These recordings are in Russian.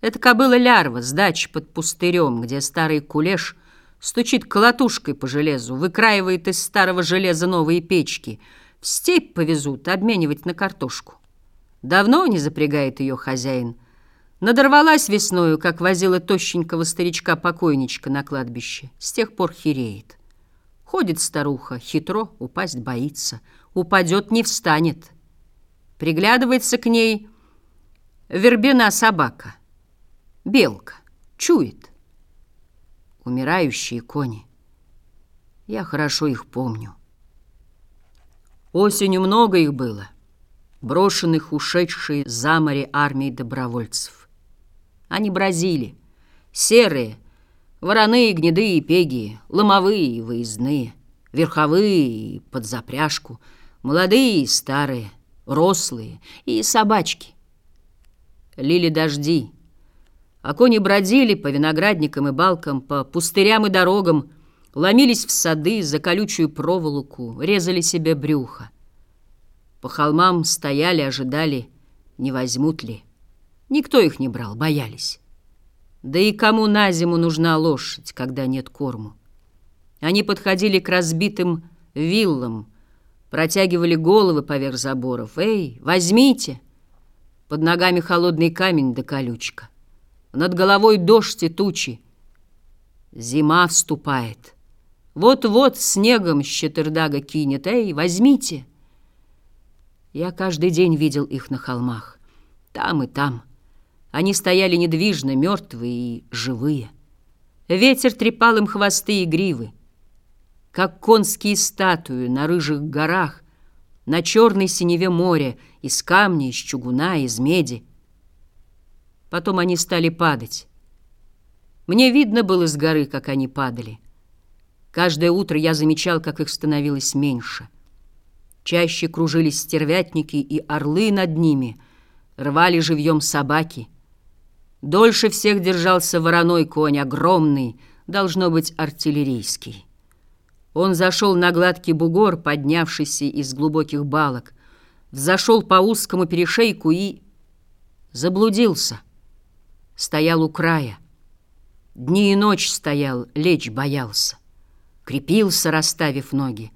Это кобыла лярва с дачи под пустырем, где старый кулеш стучит колотушкой по железу, выкраивает из старого железа новые печки. В степь повезут обменивать на картошку. Давно не запрягает ее хозяин. Надорвалась весною, как возила тощенького старичка-покойничка на кладбище. С тех пор хереет. Ходит старуха, хитро, упасть боится. Упадет, не встанет. Приглядывается к ней вербена собака. Белка. Чует. Умирающие кони. Я хорошо их помню. Осенью много их было. Брошенных, ушедшие за море армии добровольцев. Они бразили. Серые, вороные, гнедые, пеги, ломовые и выездные, верховые и под запряжку, молодые и старые, рослые и собачки. Лили дожди, а кони бродили по виноградникам и балкам, по пустырям и дорогам, ломились в сады за колючую проволоку, резали себе брюхо. По холмам стояли, ожидали, не возьмут ли. Никто их не брал, боялись. Да и кому на зиму нужна лошадь, когда нет корму? Они подходили к разбитым виллам, протягивали головы поверх заборов. «Эй, возьмите!» Под ногами холодный камень да колючка. Над головой дождь и тучи. Зима вступает. Вот-вот снегом щетердага кинет. Эй, возьмите. Я каждый день видел их на холмах. Там и там. Они стояли недвижно, мертвые и живые. Ветер трепал им хвосты и гривы. Как конские статуи на рыжих горах, на черной синеве моря, из камня, из чугуна, из меди. Потом они стали падать. Мне видно было с горы, как они падали. Каждое утро я замечал, как их становилось меньше. Чаще кружились стервятники, и орлы над ними рвали живьем собаки. Дольше всех держался вороной конь, огромный, должно быть, артиллерийский. Он зашел на гладкий бугор, поднявшийся из глубоких балок, взошел по узкому перешейку и заблудился — стоял у края. Дни и ночь стоял, лечь боялся. Крепился, расставив ноги.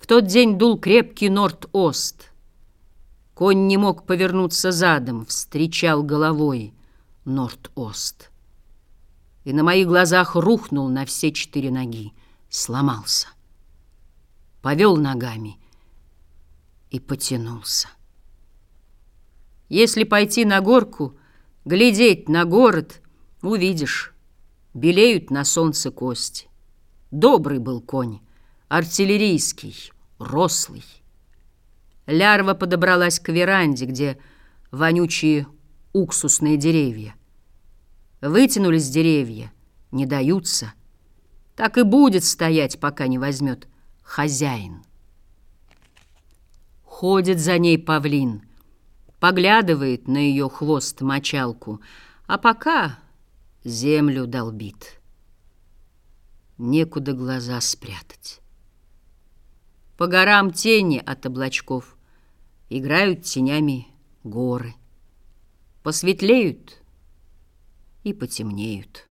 В тот день дул крепкий норд-ост. Конь не мог повернуться задом, встречал головой норд-ост. И на моих глазах рухнул на все четыре ноги, сломался. Повел ногами и потянулся. Если пойти на горку — Глядеть на город увидишь, белеют на солнце кости. Добрый был конь, артиллерийский, рослый. Лярва подобралась к веранде, где вонючие уксусные деревья. Вытянулись деревья, не даются. Так и будет стоять, пока не возьмет хозяин. Ходит за ней павлин — поглядывает на ее хвост-мочалку, а пока землю долбит. Некуда глаза спрятать. По горам тени от облачков играют тенями горы. Посветлеют и потемнеют.